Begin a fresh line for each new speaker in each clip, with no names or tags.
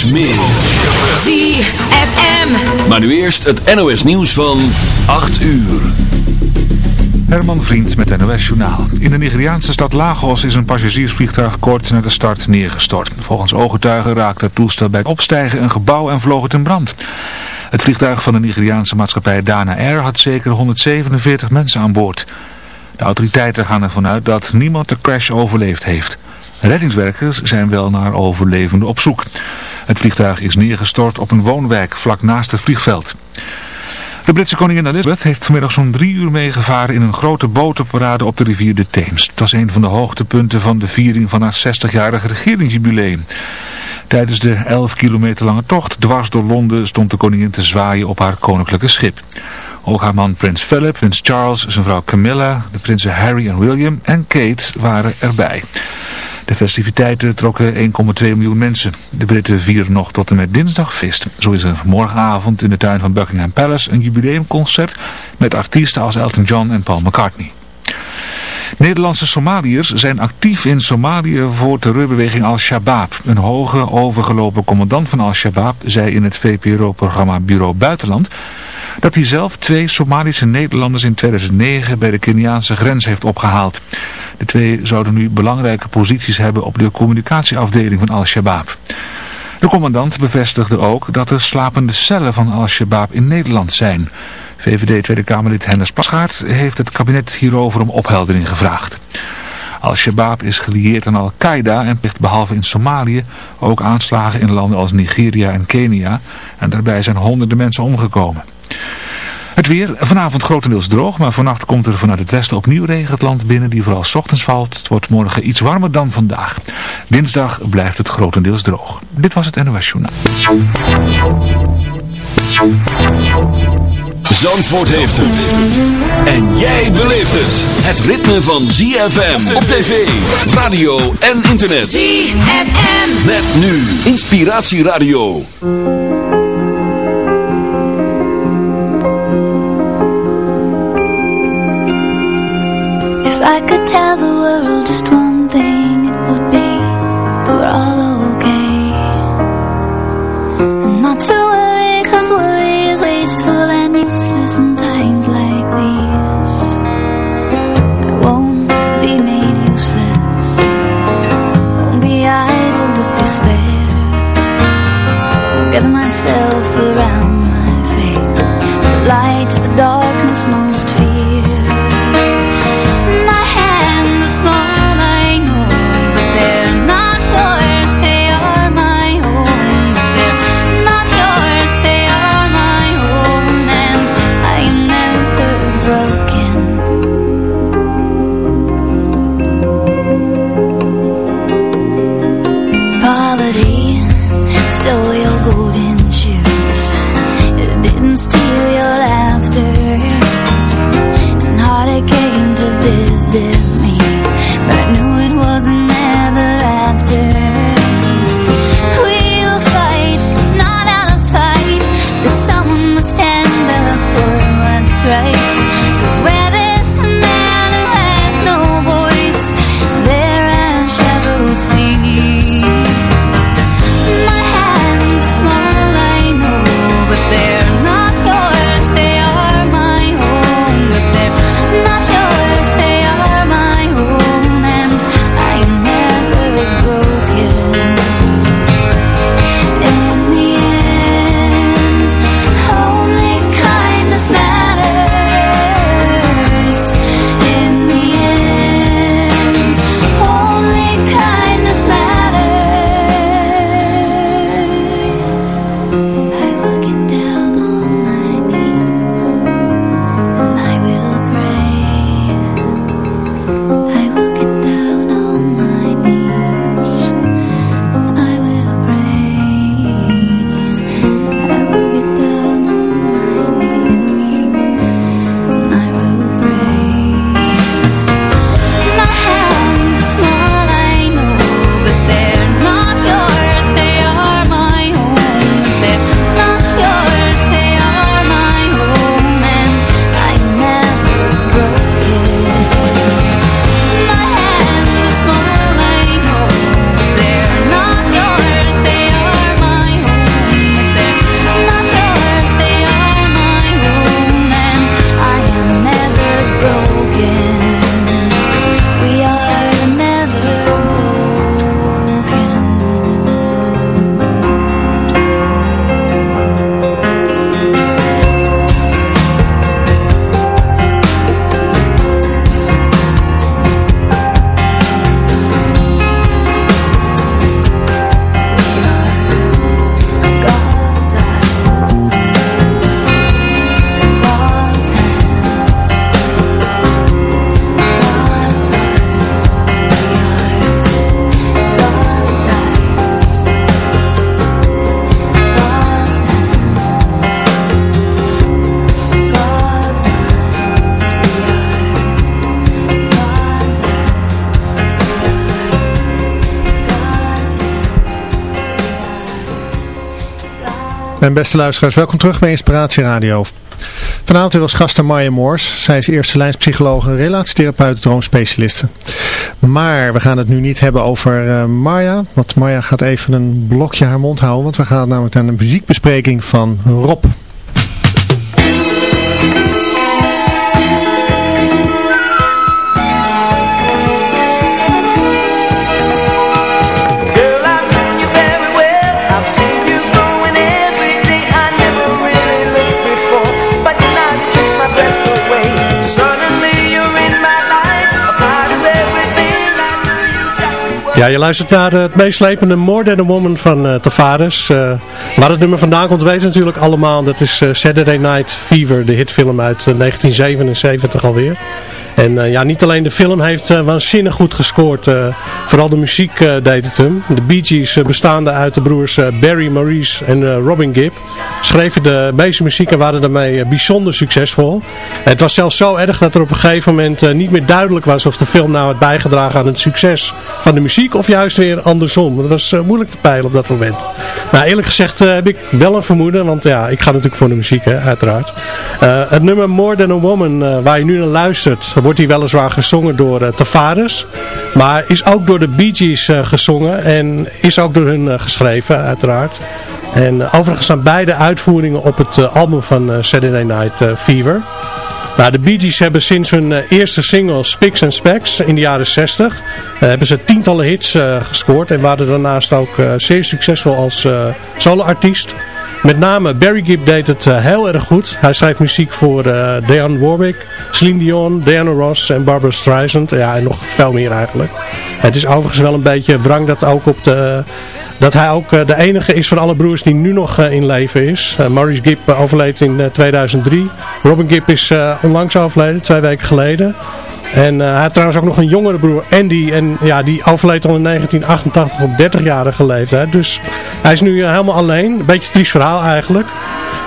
Straks meer.
ZFM.
Maar nu eerst het NOS nieuws van 8 uur.
Herman Vriend met NOS Journaal. In de Nigeriaanse stad Lagos is een passagiersvliegtuig kort na de start neergestort. Volgens ooggetuigen raakte het toestel bij het opstijgen een gebouw en vloog het in brand. Het vliegtuig van de Nigeriaanse maatschappij Dana Air had zeker 147 mensen aan boord. De autoriteiten gaan ervan uit dat niemand de crash overleefd heeft. Reddingswerkers zijn wel naar overlevenden op zoek. Het vliegtuig is neergestort op een woonwijk vlak naast het vliegveld. De Britse koningin Elizabeth heeft vanmiddag zo'n drie uur meegevaren in een grote botenparade op de rivier de Theems. Het was een van de hoogtepunten van de viering van haar 60-jarige regeringsjubileum. Tijdens de 11 kilometer lange tocht dwars door Londen stond de koningin te zwaaien op haar koninklijke schip. Ook haar man prins Philip, prins Charles, zijn vrouw Camilla, de prinsen Harry en William en Kate waren erbij. De festiviteiten trokken 1,2 miljoen mensen. De Britten vieren nog tot en met dinsdag feest. Zo is er morgenavond in de tuin van Buckingham Palace een jubileumconcert met artiesten als Elton John en Paul McCartney. Nederlandse Somaliërs zijn actief in Somalië voor terreurbeweging Al-Shabaab. Een hoge overgelopen commandant van Al-Shabaab zei in het VPRO-programma Bureau Buitenland dat hij zelf twee Somalische Nederlanders in 2009 bij de Keniaanse grens heeft opgehaald. De twee zouden nu belangrijke posities hebben op de communicatieafdeling van Al-Shabaab. De commandant bevestigde ook dat er slapende cellen van Al-Shabaab in Nederland zijn. VVD Tweede Kamerlid Hennis Pasgaard heeft het kabinet hierover om opheldering gevraagd. Al-Shabaab is gelieerd aan Al-Qaeda en plicht behalve in Somalië ook aanslagen in landen als Nigeria en Kenia. En daarbij zijn honderden mensen omgekomen. Het weer, vanavond grotendeels droog, maar vannacht komt er vanuit het westen opnieuw regen het land binnen die vooral s ochtends valt. Het wordt morgen iets warmer dan vandaag. Dinsdag blijft het grotendeels droog. Dit was het NOS Journaal.
Zandvoort heeft het. En jij beleeft het. Het ritme van ZFM op tv, radio en internet.
ZFM.
Met nu Inspiratieradio.
Just
En beste luisteraars, welkom terug bij Inspiratie Radio. Vanavond als gasten Maya Moors. Zij is eerste lijnspsycholoog relatietherapeut droomspecialiste. Maar we gaan het nu niet hebben over uh, Maya. Want Maya gaat even een blokje haar mond houden. Want we gaan namelijk naar een muziekbespreking van Rob. Ja, je luistert naar het meeslepende More Than a Woman van uh, Tavares. Uh, waar het nummer vandaan komt weten natuurlijk allemaal. Dat is Saturday Night Fever, de hitfilm uit 1977 alweer. En uh, ja, niet alleen de film heeft uh, waanzinnig goed gescoord. Uh, vooral de muziek deed het hem. De Bee Gees bestaande uit de broers Barry, Maurice en Robin Gibb. Schreven de meeste muziek en waren daarmee bijzonder succesvol. het was zelfs zo erg dat er op een gegeven moment niet meer duidelijk was of de film nou had bijgedragen aan het succes van de muziek. Of juist weer andersom. Dat was moeilijk te peilen op dat moment. Nou eerlijk gezegd heb ik wel een vermoeden. Want ja, ik ga natuurlijk voor de muziek hè, uiteraard. het nummer More Than a Woman waar je nu naar luistert hij weliswaar gezongen door uh, Tavares. Maar is ook door de Bee Gees uh, gezongen en is ook door hun uh, geschreven uiteraard. En overigens staan beide uitvoeringen op het album van Saturday Night Fever. Nou, de Bee Gees hebben sinds hun eerste single Spicks and Specks in de jaren 60 hebben ze tientallen hits gescoord en waren daarnaast ook zeer succesvol als soloartiest. Met name Barry Gibb deed het uh, heel erg goed. Hij schrijft muziek voor uh, Warwick, Celine Dion, Diana Ross en Barbara Streisand. Ja, en nog veel meer eigenlijk. Het is overigens wel een beetje wrang dat, ook op de, dat hij ook uh, de enige is van alle broers die nu nog in leven is. Maurice Gibb overleed in 2003. Robin Gibb is onlangs overleden, twee weken geleden. En uh, hij had trouwens ook nog een jongere broer, Andy. En ja, die overleed al in 1988 op 30-jarige leeftijd. Dus hij is nu uh, helemaal alleen. Een beetje triest verhaal eigenlijk.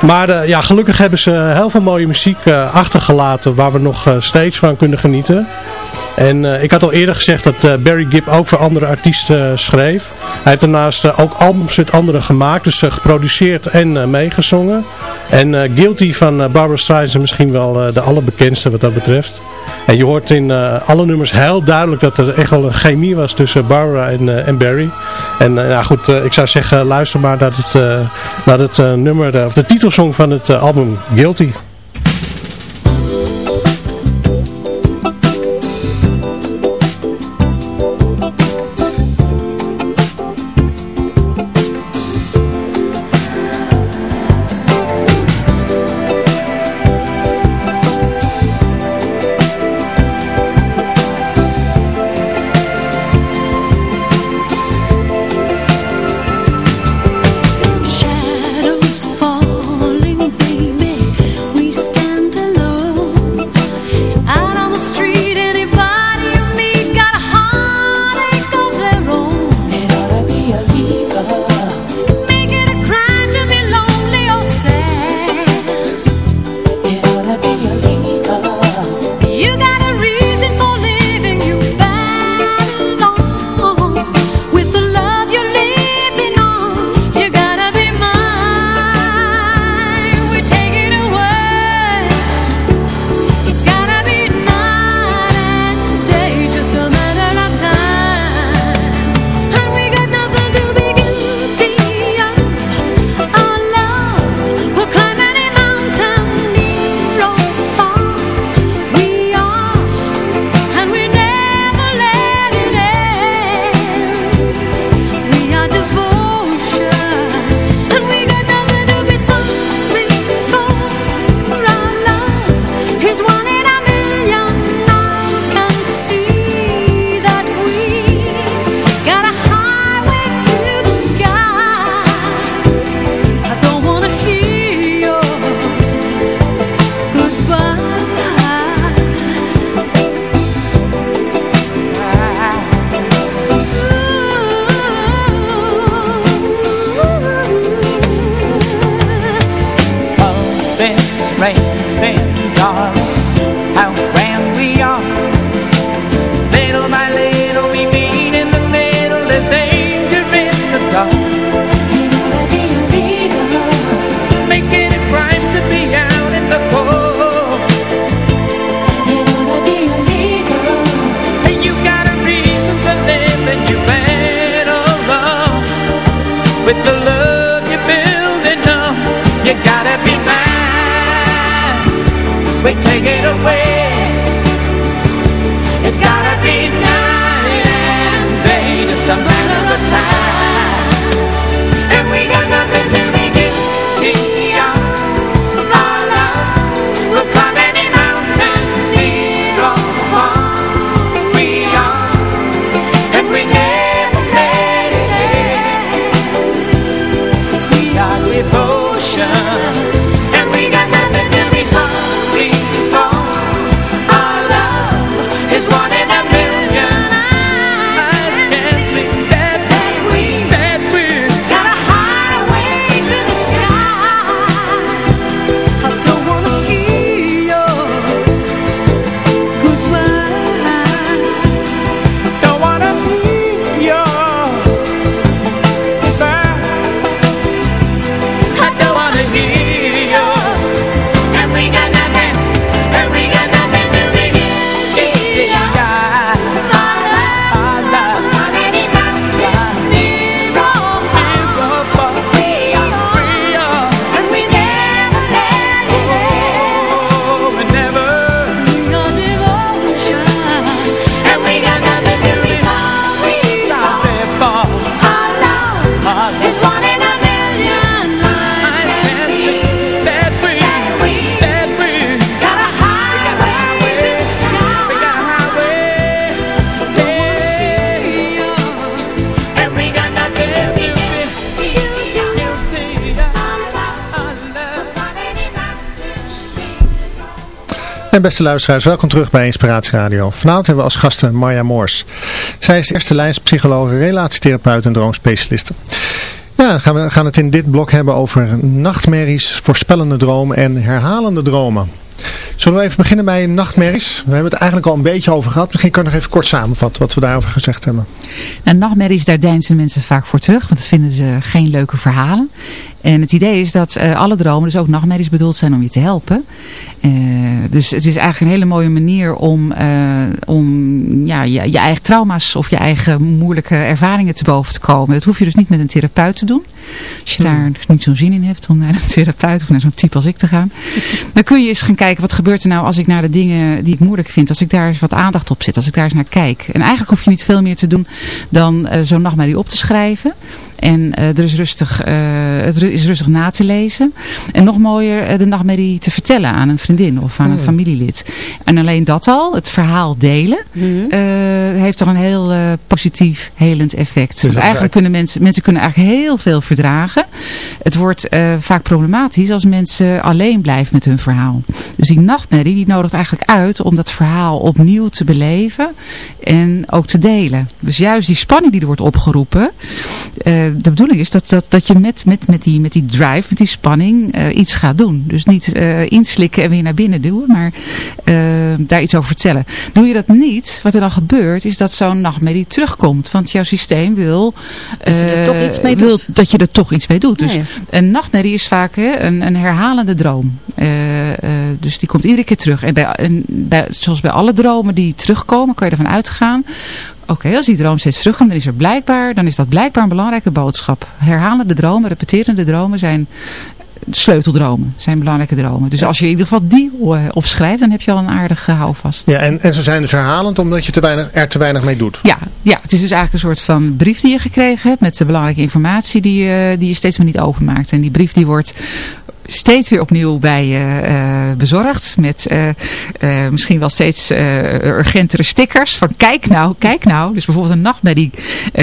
Maar uh, ja, gelukkig hebben ze heel veel mooie muziek achtergelaten waar we nog steeds van kunnen genieten. En ik had al eerder gezegd dat Barry Gibb ook voor andere artiesten schreef. Hij heeft daarnaast ook albums met anderen gemaakt. Dus geproduceerd en meegezongen. En Guilty van Barbara Streisand misschien wel de allerbekendste wat dat betreft. En je hoort in uh, alle nummers heel duidelijk dat er echt wel een chemie was tussen Barbara en, uh, en Barry. En uh, ja, goed, ik zou zeggen luister maar naar het, naar het nummer, of de titelsong van het album Guilty.
Love you're building up, you gotta be mine. We take it away.
En beste luisteraars, welkom terug bij Inspiratie Radio. Vanavond hebben we als gasten Marja Moors. Zij is eerste lijnspsychologe, relatietherapeut en droomspecialiste. Ja, gaan we gaan het in dit blok hebben over nachtmerries, voorspellende dromen en herhalende dromen. Zullen we even beginnen bij nachtmerries? We hebben het eigenlijk al een beetje over gehad. Misschien kan ik nog even kort samenvatten wat we daarover gezegd hebben.
Nou, nachtmerries, daar deinzen mensen vaak voor terug, want dat vinden ze geen leuke verhalen. En het idee is dat eh, alle dromen, dus ook nachtmerries, bedoeld zijn om je te helpen. Eh, dus het is eigenlijk een hele mooie manier om, eh, om ja, je, je eigen trauma's of je eigen moeilijke ervaringen te boven te komen. Dat hoef je dus niet met een therapeut te doen. Als je daar dus niet zo'n zin in hebt om naar een therapeut of naar zo'n type als ik te gaan. Dan kun je eens gaan kijken, wat gebeurt er nou als ik naar de dingen die ik moeilijk vind, als ik daar eens wat aandacht op zet, als ik daar eens naar kijk. En eigenlijk hoef je niet veel meer te doen dan eh, zo'n nachtmerrie op te schrijven. En er is rustig, het is rustig na te lezen. En nog mooier, de nachtmerrie te vertellen aan een vriendin of aan een familielid. En alleen dat al, het verhaal delen, eh, heeft toch een heel eh, positief, helend effect. Dus eigenlijk kunnen mensen, mensen kunnen eigenlijk heel veel verdragen. Het wordt eh, vaak problematisch als mensen alleen blijven met hun verhaal. Dus die nachtmerrie die nodigt eigenlijk uit om dat verhaal opnieuw te beleven en ook te delen. Dus juist die spanning die er wordt opgeroepen, eh, de bedoeling is dat, dat, dat je met, met, met, die, met die drive, met die spanning iets gaat doen. Dus niet eh, inslikken en weer naar binnen duwen, maar eh, daar iets over vertellen. Doe je dat niet, wat er dan gebeurt, is dat zo'n nachtmerrie terugkomt. Want jouw systeem wil,
je er
eh,
toch iets mee
wil dat je er toch iets mee doet. Dus een nachtmerrie is vaak hè, een, een herhalende droom. Eh, eh, dus die komt iedere keer terug. En, bij, en bij, zoals bij alle dromen die terugkomen, kan je ervan uitgaan. Oké, als die droom steeds terugkomt, dan is er blijkbaar, dan is dat blijkbaar een belangrijke boodschap. Herhalende dromen, repeterende dromen zijn sleuteldromen, zijn belangrijke dromen. Dus als je in ieder geval die eh, opschrijft, dan heb je al een aardige houvast.
Ja, en, en ze zijn dus herhalend omdat je te weinig, er te weinig mee doet.
Ja, ja, het is dus eigenlijk een soort van brief die je gekregen hebt met de belangrijke informatie die, je die je steeds maar niet openmaakt. En die brief die wordt steeds weer opnieuw bij je eh, bezorgd. Met eh, eh, misschien wel steeds eh, urgentere stickers. Van kijk nou, kijk nou. Dus bijvoorbeeld een nachtmerrie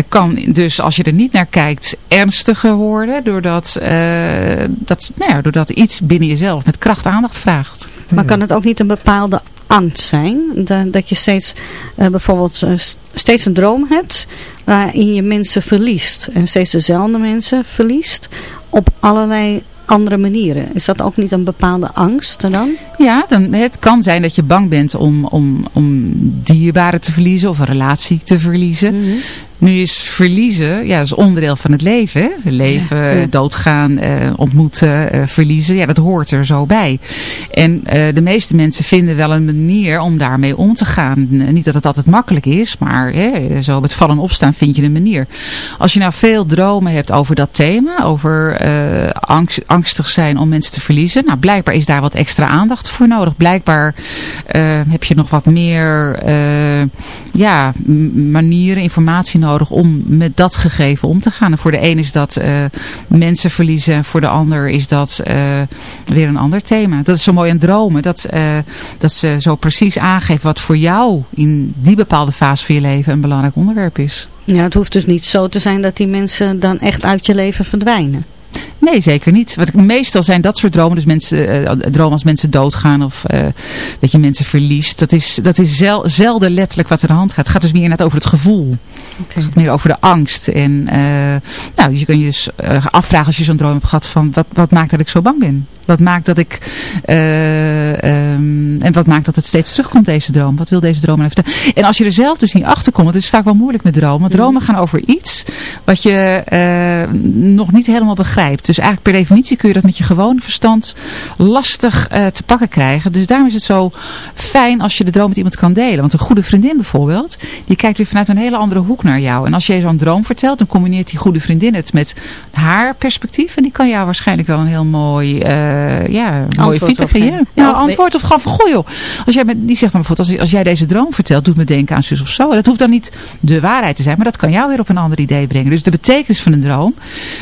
kan dus als je er niet naar kijkt ernstiger worden. Doordat, eh, dat, nou ja, doordat iets binnen jezelf met kracht aandacht vraagt.
Maar kan het ook niet een bepaalde angst zijn? Dat, dat je steeds eh, bijvoorbeeld steeds een droom hebt waarin je mensen verliest. En steeds dezelfde mensen verliest op allerlei andere manieren. Is dat ook niet een bepaalde angst dan?
Ja, dan, het kan zijn dat je bang bent om, om, om dierbaren te verliezen of een relatie te verliezen. Nu is verliezen, ja, dat is onderdeel van het leven. Hè? Leven,
Ja, ja.
doodgaan, eh, ontmoeten, eh, verliezen. Ja, dat hoort er zo bij. En eh, de meeste mensen vinden wel een manier om daarmee om te gaan. Niet dat het altijd makkelijk is, maar hè, zo met vallen en opstaan vind je een manier. Als je nou veel dromen hebt over dat thema, over angst, angstig zijn om mensen te verliezen. Nou, blijkbaar is daar wat extra aandacht voor nodig. Blijkbaar heb je nog wat meer ja, manieren, informatie nodig om met dat gegeven om te gaan. En voor de een is dat eh, mensen verliezen. En voor de ander is dat eh, weer een ander thema. Dat is zo mooi aan dromen. Dat, eh, dat ze zo precies aangeven wat voor jou in die bepaalde fase van je leven een belangrijk onderwerp is.
Ja, het hoeft dus niet zo te zijn dat die mensen dan echt uit je leven verdwijnen.
Nee, zeker niet. Want meestal zijn dat soort dromen, dus mensen, eh, dromen als mensen doodgaan of eh, dat je mensen verliest. Dat is, dat is zel- zelden letterlijk wat er aan de hand gaat. Het gaat dus meer net over het gevoel. Meer over de angst. En eh, nou, je kan je dus eh, afvragen als je zo'n droom hebt gehad van wat, wat maakt dat ik zo bang ben? Wat maakt dat ik eh, ehm, en wat maakt dat het steeds terugkomt deze droom? Wat wil deze droom nou vertellen? En als je er zelf dus niet achter komt, het is vaak wel moeilijk met dromen. Want dromen gaan over iets wat je eh, nog niet helemaal begrijpt. Dus eigenlijk per definitie kun je dat met je gewone verstand lastig eh, te pakken krijgen. Dus daarom is het zo fijn als je de droom met iemand kan delen. Want een goede vriendin bijvoorbeeld, die kijkt weer vanuit een hele andere hoek naar jou. En als jij zo'n droom vertelt, dan combineert die goede vriendin het met haar perspectief. En die kan jou waarschijnlijk wel een heel mooi, eh, ja, mooie feedback geven. Ja, antwoord of gewoon van, goh joh. Als jij met, die zegt dan bijvoorbeeld, als, als jij deze droom vertelt, doet me denken aan zus of zo. Dat hoeft dan niet de waarheid te zijn, maar dat kan jou weer op een ander idee brengen. Dus de betekenis van een droom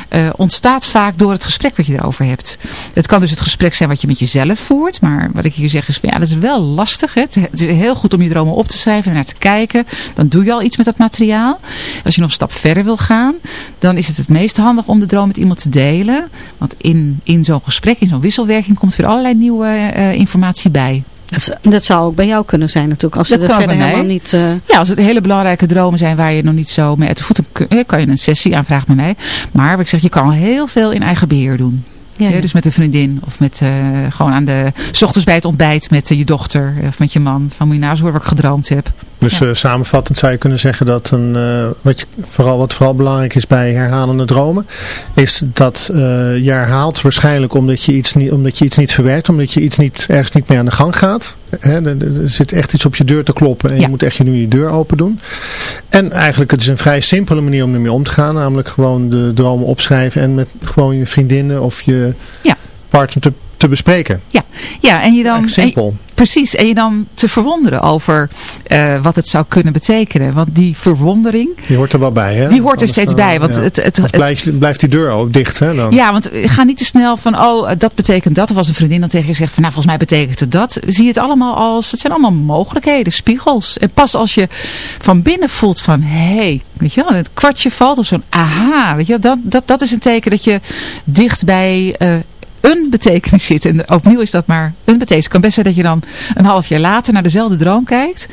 eh, ontstaat vaak door het gesprek wat je erover hebt. Het kan dus het gesprek zijn wat je met jezelf voert, maar wat ik hier zeg is, van, ja, dat is wel lastig. Hè? Het, is heel goed om je dromen op te schrijven en naar te kijken. Dan doe je al iets met dat materiaal. Als je nog een stap verder wil gaan, dan is het het meest handig om de droom met iemand te delen. Want in, in zo'n gesprek, in zo'n wisselwerking, komt weer allerlei nieuwe eh, informatie bij.
Dat, dat zou ook bij jou kunnen zijn natuurlijk. Als
Dat kan bij mij.
helemaal niet... eh,
Ja, als het hele belangrijke dromen zijn waar je nog niet zo mee uit de voeten kunt, kan je een sessie aanvragen met mij. Maar wat ik zeg, je kan al heel veel in eigen beheer doen.
ja,
Ja,
ja.
dus met een vriendin of met eh, gewoon aan de, s ochtends bij het ontbijt met eh, je dochter of met je man. Van moet je nou eens horen wat ik gedroomd heb.
Dus
Ja.
eh, samenvattend zou je kunnen zeggen dat een, eh, wat, je, vooral, wat vooral belangrijk is bij herhalende dromen, is dat eh, je herhaalt waarschijnlijk omdat je, iets niet, omdat je iets niet verwerkt, omdat je iets niet, ergens niet meer aan de gang gaat. Hè, er, zit echt iets op je deur te kloppen en
Ja.
je moet echt je nu je deur open doen. En eigenlijk het is een vrij simpele manier om ermee om te gaan, namelijk gewoon de dromen opschrijven en met gewoon je vriendinnen of je
Ja.
partner te, te bespreken.
Ja, en je dan...
Eigenlijk simpel.
en- precies, en je dan te verwonderen over eh, wat het zou kunnen betekenen. Want die verwondering,
Die hoort er wel bij, hè?
die hoort er steeds
dan,
bij. Want
ja.
het, het, het,
blijft, blijft die deur ook dicht, hè? Dan.
Ja, want ga niet te snel van, oh, dat betekent dat. Of als een vriendin dan tegen je zegt van, nou, volgens mij betekent het dat. Zie je het allemaal als, het zijn allemaal mogelijkheden, spiegels. En pas als je van binnen voelt van, hé, hey, weet je wel, het kwartje valt of zo'n aha, weet je wel, dat, dat, dat is een teken dat je dicht bij eh, een betekenis zit. En opnieuw is dat maar een betekenis. Het kan best zijn dat je dan een half jaar later naar dezelfde droom kijkt.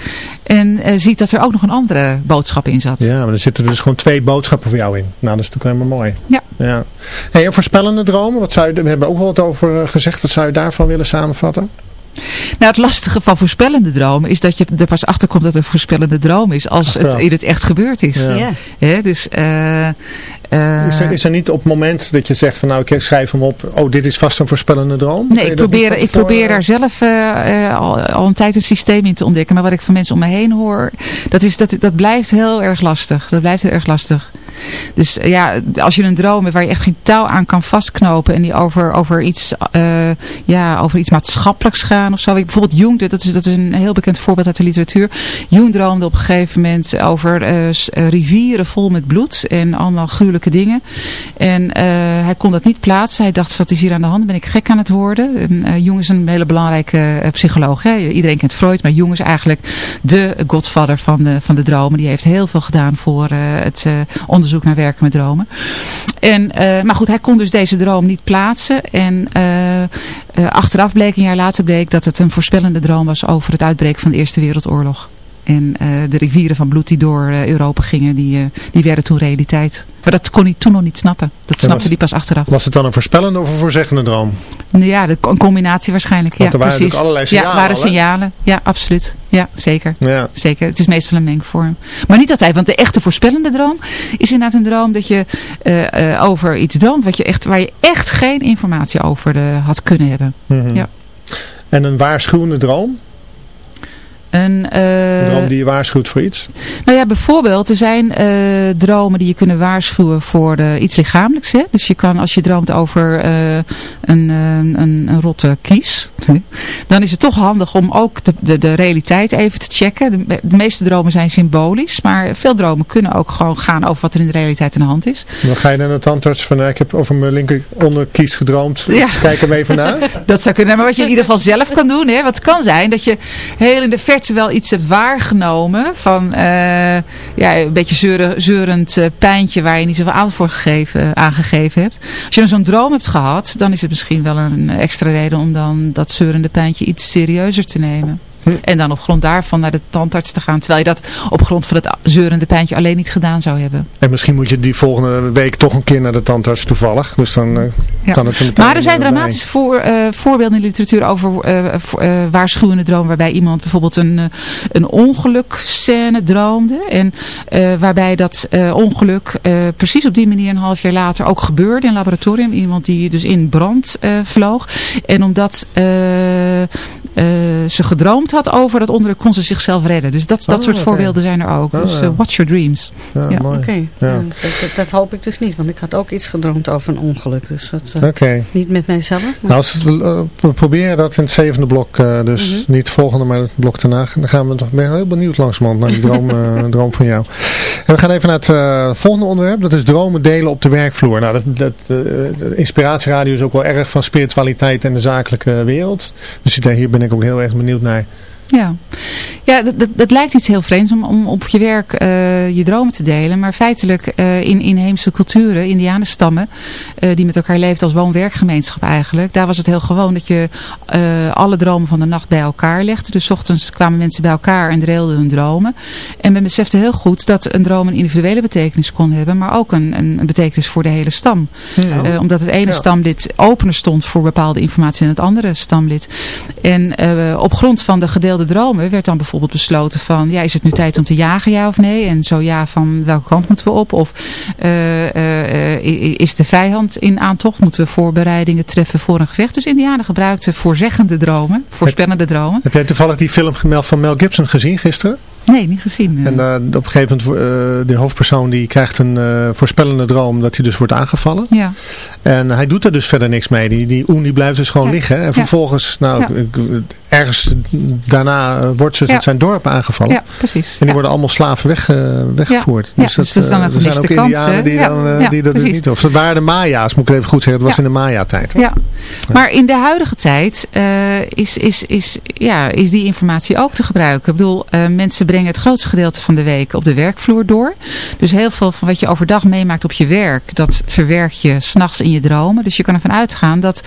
En eh, ziet dat er ook nog een andere boodschap in zat.
Ja, maar er zitten dus gewoon twee boodschappen voor jou in. Nou, dat is natuurlijk helemaal mooi.
Ja.
ja. Hey, en voorspellende dromen, wat zou je, we hebben ook wel wat over eh, gezegd. Wat zou je daarvan willen samenvatten?
Nou, het lastige van voorspellende dromen is dat je er pas achter komt dat het een voorspellende droom is als het in het echt gebeurd is.
Ja.
Dus, eh, eh,
Is er, is er niet op het moment dat je zegt van nou ik schrijf hem op, oh dit is vast een voorspellende droom?
Nee, ik probeer, ik probeer daar zelf eh, eh, al, al een tijd een systeem in te ontdekken. Maar wat ik van mensen om me heen hoor, dat, is, dat, dat blijft heel erg lastig. Dat blijft heel erg lastig. Dus eh, ja, als je een droom hebt waar je echt geen touw aan kan vastknopen en die over, over, iets, eh, ja, over iets maatschappelijks gaan of zo. Bijvoorbeeld Jung, dat is, dat is een heel bekend voorbeeld uit de literatuur. Jung droomde op een gegeven moment over eh, rivieren vol met bloed en allemaal gruwelijke dingen. En hij kon dat niet plaatsen. Hij dacht, wat is hier aan de hand? Ben ik gek aan het worden? En, Jung is een hele belangrijke psycholoog. Hè? Iedereen kent Freud, maar Jung is eigenlijk de godvader van de, van de dromen. Die heeft heel veel gedaan voor het eh, onderzoek naar werken met dromen. En, eh, maar goed, hij kon dus deze droom niet plaatsen. En eh, eh, achteraf bleek, een jaar later bleek, dat het een voorspellende droom was over het uitbreken van de Eerste Wereldoorlog. En de rivieren van bloed die door Europa gingen, die, die werden toen realiteit. Maar dat kon hij toen nog niet snappen. Dat snapte
was-
hij pas achteraf.
Was het dan een voorspellende of een voorzeggende droom?
Ja, de, een combinatie waarschijnlijk.
Want
ja,
er waren
precies.
allerlei signalen
Ja, waren signalen. Ja, absoluut. Ja, zeker.
Ja.
Zeker. Het is meestal een mengvorm. Maar niet altijd, want de echte voorspellende droom is inderdaad een droom dat je eh, eh, over iets droomt wat je echt, waar je echt geen informatie over eh, had kunnen hebben.
Mhm.
Ja.
En een waarschuwende droom?
Een, eh,
droom die je waarschuwt voor iets?
Nou ja, bijvoorbeeld, er zijn eh, dromen die je kunnen waarschuwen voor eh, iets lichamelijks. Hè? Dus je kan, als je droomt over eh, een, eh, een, een rotte kies, dan is het toch handig om ook de, de, de realiteit even te checken. De, de meeste dromen zijn symbolisch, maar veel dromen kunnen ook gewoon gaan over wat er in de realiteit aan de hand is.
Dan ga je naar de tandarts van, ik heb over mijn linker onderkies gedroomd.
Ja.
Kijk hem even na.
Dat zou kunnen, maar wat je in ieder geval zelf kan doen. Hè? Wat kan zijn dat je heel in de verte wel iets hebt waargenomen van eh, ja, een beetje zeuren, zeurend eh, pijntje waar je niet zoveel aandacht voor gegeven, aangegeven hebt. Als je dan zo'n droom hebt gehad, dan is het misschien wel een extra reden om dan dat zeurende pijntje iets serieuzer te nemen. En dan op grond daarvan naar de tandarts te gaan. Terwijl je dat op grond van het zeurende pijntje alleen niet gedaan zou hebben.
En misschien moet je die volgende week toch een keer naar de tandarts toevallig. Dus dan eh,
Ja.
kan het er meteen
Maar er zijn
bij.
dramatische voor, eh, voorbeelden in de literatuur over eh, voor- eh, waarschuwende dromen. Waarbij iemand bijvoorbeeld een, eh, een ongelukscène droomde. En eh, waarbij dat eh, ongeluk eh, precies op die manier een half jaar later ook gebeurde in een laboratorium. Iemand die dus in brand eh, vloog. En omdat eh, eh, ze gedroomd had over dat ongeluk kon ze zichzelf redden. Dus dat, dat
Oh,
soort voorbeelden zijn er ook.
Oh,
dus
ja.
eh, watch your dreams.
Ja,
Ja.
mooi. Ja.
ja, dat, hoop ik dus niet, want ik had ook iets gedroomd over een ongeluk. Dus dat, eh,
Oké.
niet met mijzelf. maar-
Nou, als we, eh, we proberen dat in het zevende blok, eh, dus
Mhm.
niet het volgende, maar het blok daarna. Dan gaan we toch, ben heel benieuwd langzamerhand naar die droom, eh, droom van jou. En we gaan even naar het eh, volgende onderwerp, dat is dromen delen op de werkvloer. Nou, dat, dat, eh, de inspiratieradio is ook wel erg van spiritualiteit en de zakelijke wereld. Dus daar- hier ben ik ook heel erg benieuwd naar.
Ja, ja dat, dat, dat lijkt iets heel vreemds om, om op je werk eh, je dromen te delen. Maar feitelijk eh, in inheemse culturen, indianenstammen, eh die met elkaar leefden als woon-werkgemeenschap eigenlijk. Daar was het heel gewoon dat je alle dromen van de nacht bij elkaar legde. Dus 's ochtends kwamen mensen bij elkaar en deelden hun dromen. En men besefte heel goed dat een droom een individuele betekenis kon hebben, maar ook een, een, een betekenis voor de hele stam. Omdat het ene
Ja.
stamlid opener stond voor bepaalde informatie en het andere stamlid. En op grond van de gedeelde dromen werd dan bijvoorbeeld besloten van, ja, is het nu tijd om te jagen, ja of nee? En zo ja, van welke kant moeten we op? Of eh, eh, eh, is de vijand in aantocht? Moeten we voorbereidingen treffen voor een gevecht? Dus Indianen gebruikten voorzeggende dromen, voorspellende dromen.
Heb jij toevallig die film gemeld van Mel Gibson gezien gisteren?
Nee, niet gezien. eh.
En eh, op een gegeven moment, uh, de hoofdpersoon die krijgt een voorspellende droom dat hij dus wordt aangevallen.
ja.
En hij doet er dus verder niks mee. Die, die Oen die blijft dus gewoon
Ja.
liggen. En vervolgens, nou,
Ja.
ergens daarna wordt ze
Ja.
zijn dorp aangevallen.
ja, precies.
En die worden allemaal slaven weg, weggevoerd.
Ja, dus dat is dan een
er zijn ook
kans,
indianen die, dan, die dat
precies.
niet... Of dat waren de Maya's, moet ik even goed zeggen. Het was in de Maya-tijd.
Ja, maar in de huidige tijd is, is, is, ja, is die informatie ook te gebruiken. Ik bedoel, mensen het grootste gedeelte van de week op de werkvloer door. Dus heel veel van wat je overdag meemaakt op je werk, dat verwerk je s'nachts in je dromen. Dus je kan ervan uitgaan dat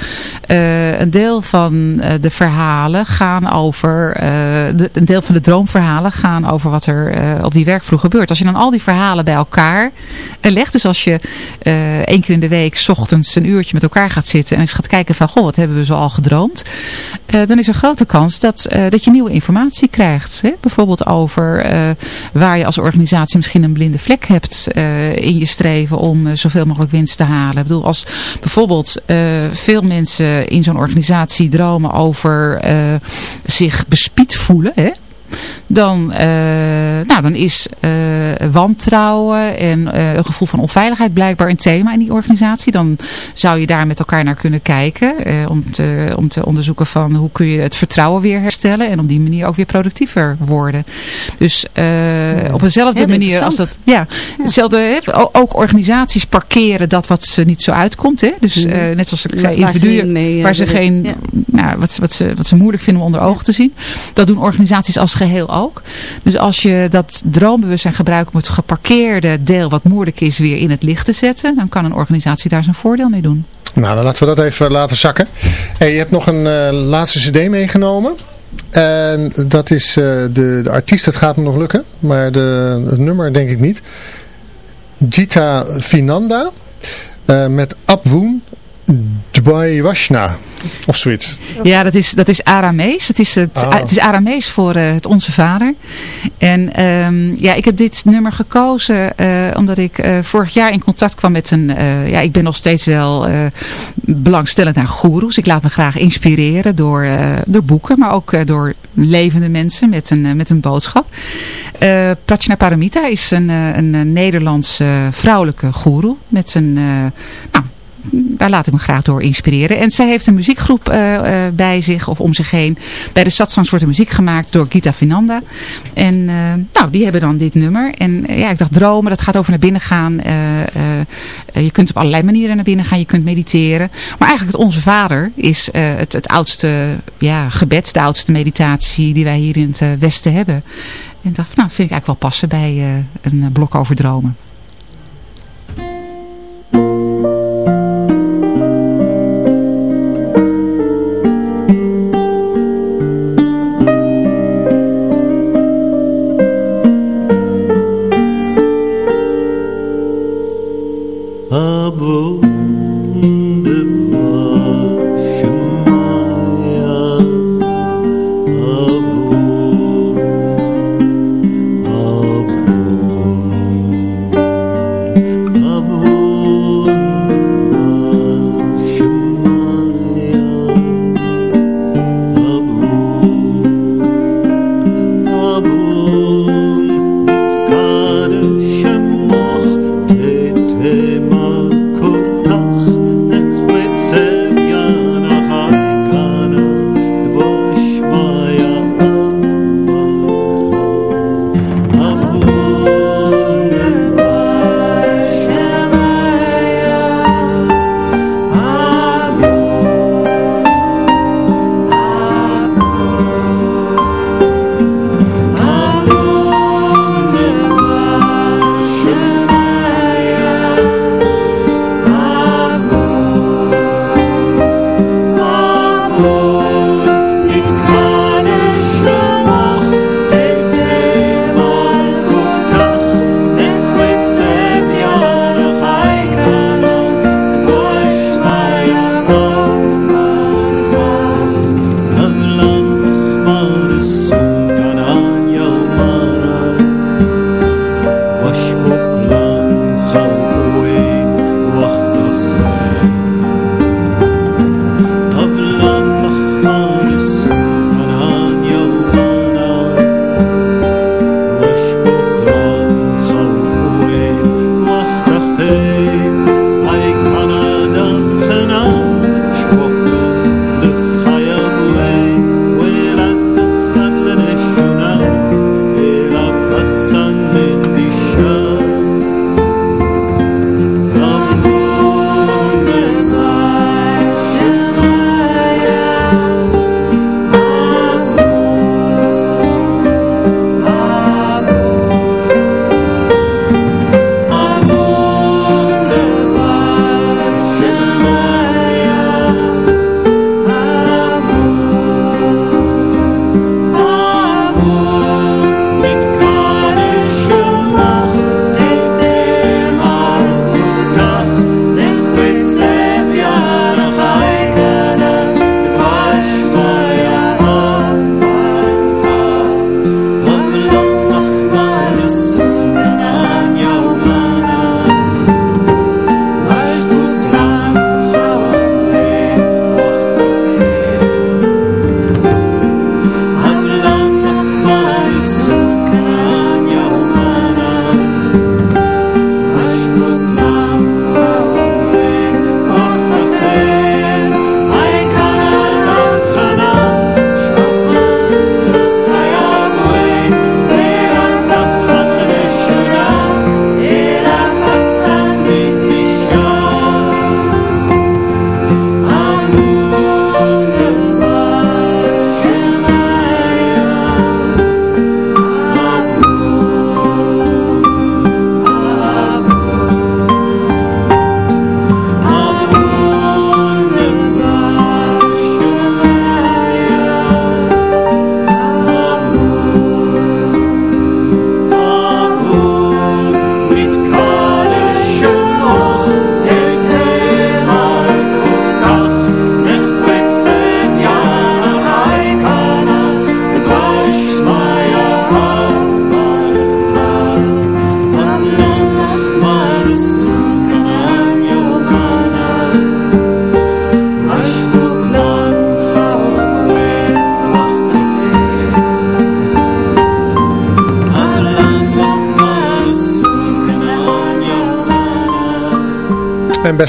eh, een deel van eh, de verhalen gaan over, eh, de, een deel van de droomverhalen gaan over wat er op die werkvloer gebeurt. Als je dan al die verhalen bij elkaar legt, dus als je één keer in de week 's ochtends een uurtje met elkaar gaat zitten en eens gaat kijken van, goh, wat hebben we zo al gedroomd? Dan is er grote kans dat, dat je nieuwe informatie krijgt. Hè? Bijvoorbeeld over eh, waar je als organisatie misschien een blinde vlek hebt eh, in je streven om eh, zoveel mogelijk winst te halen. Ik bedoel, als bijvoorbeeld veel mensen in zo'n organisatie dromen over zich bespied voelen, hè? Dan, eh, nou, dan is eh, wantrouwen en eh, een gevoel van onveiligheid blijkbaar een thema in die organisatie. Dan zou je daar met elkaar naar kunnen kijken om, te, om te onderzoeken van hoe kun je het vertrouwen weer herstellen en op die manier ook weer productiever worden. Dus op dezelfde
Heel
manier als dat, ja, hetzelfde, hè, ook organisaties parkeren dat wat ze niet zo uitkomt. Hè? Dus
Mhm.
net zoals ik zei,
waar ze
individuen waar ze geen,
ja.
nou, wat, ze- wat, ze, wat ze moeilijk vinden om onder ogen te zien. Dat doen organisaties als geheel ook. Dus als je dat droombewustzijn gebruikt om het geparkeerde deel wat moeilijk is weer in het licht te zetten, dan kan een organisatie daar zijn voordeel mee doen.
Nou, dan laten we dat even laten zakken. Hey, je hebt nog een eh, laatste cd meegenomen. En dat is eh, de, de artiest, dat gaat me nog lukken. Maar de, het nummer denk ik niet. Gita Vinanda uh, met Abwoon Dwayvashna of zoiets.
Ja, dat is, dat is Aramees. Het is, het,
Oh.
het is Aramees voor eh, het Onze Vader. En ehm, ja, ik heb dit nummer gekozen eh, omdat ik eh, vorig jaar in contact kwam met een... ja, ik ben nog steeds wel belangstellend naar goeroes. Ik laat me graag inspireren door, door boeken, maar ook door levende mensen met een, met een boodschap. Prachna Paramita is een, een, Nederlandse vrouwelijke goeroe met een... nou, daar laat ik me graag door inspireren. En zij heeft een muziekgroep eh, eh, bij zich of om zich heen. Bij de Satsangs wordt er muziek gemaakt door Gita Vinanda. En eh, nou, die hebben dan dit nummer. En ja, ik dacht dromen, dat gaat over naar binnen gaan. Je kunt op allerlei manieren naar binnen gaan. Je kunt mediteren. Maar eigenlijk het Onze Vader is het, het oudste ja, gebed. De oudste meditatie die wij hier in het Westen hebben. En dacht, nou, vind ik eigenlijk wel passen bij een blok over dromen.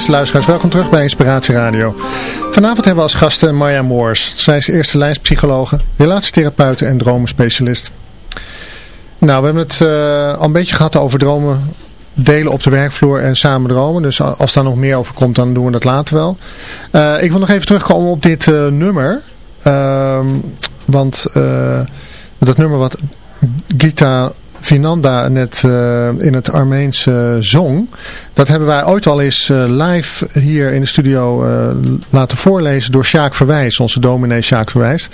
Beste luisteraars, welkom terug bij Inspiratie Radio. Vanavond hebben we als gasten Marja Moors. Zij is eerste lijnspsychologe, relatietherapeute en dromenspecialist. Nou, we hebben het uh, al een beetje gehad over dromen delen op de werkvloer en samen dromen. Dus als daar nog meer over komt, dan doen we dat later wel. Uh, ik wil nog even terugkomen op dit uh, nummer. Ehm, want dat nummer wat Gita Vinanda net in het Armeens zong. Dat hebben wij ooit al eens uh, live hier in de studio laten voorlezen door Sjaak Verwijs, onze dominee Sjaak Verwijs.